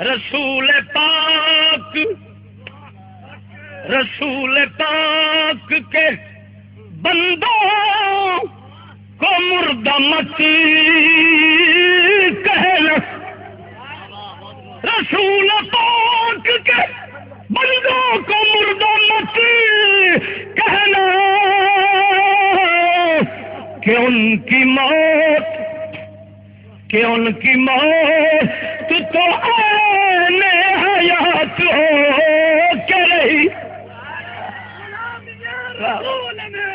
رسول پاک رسول پاک کے بندوں کو مردہ مت رسول پاک کے بندوں کو مردہ مت کہنا کہ ان کی موت، کہ ان کی موت بات ہو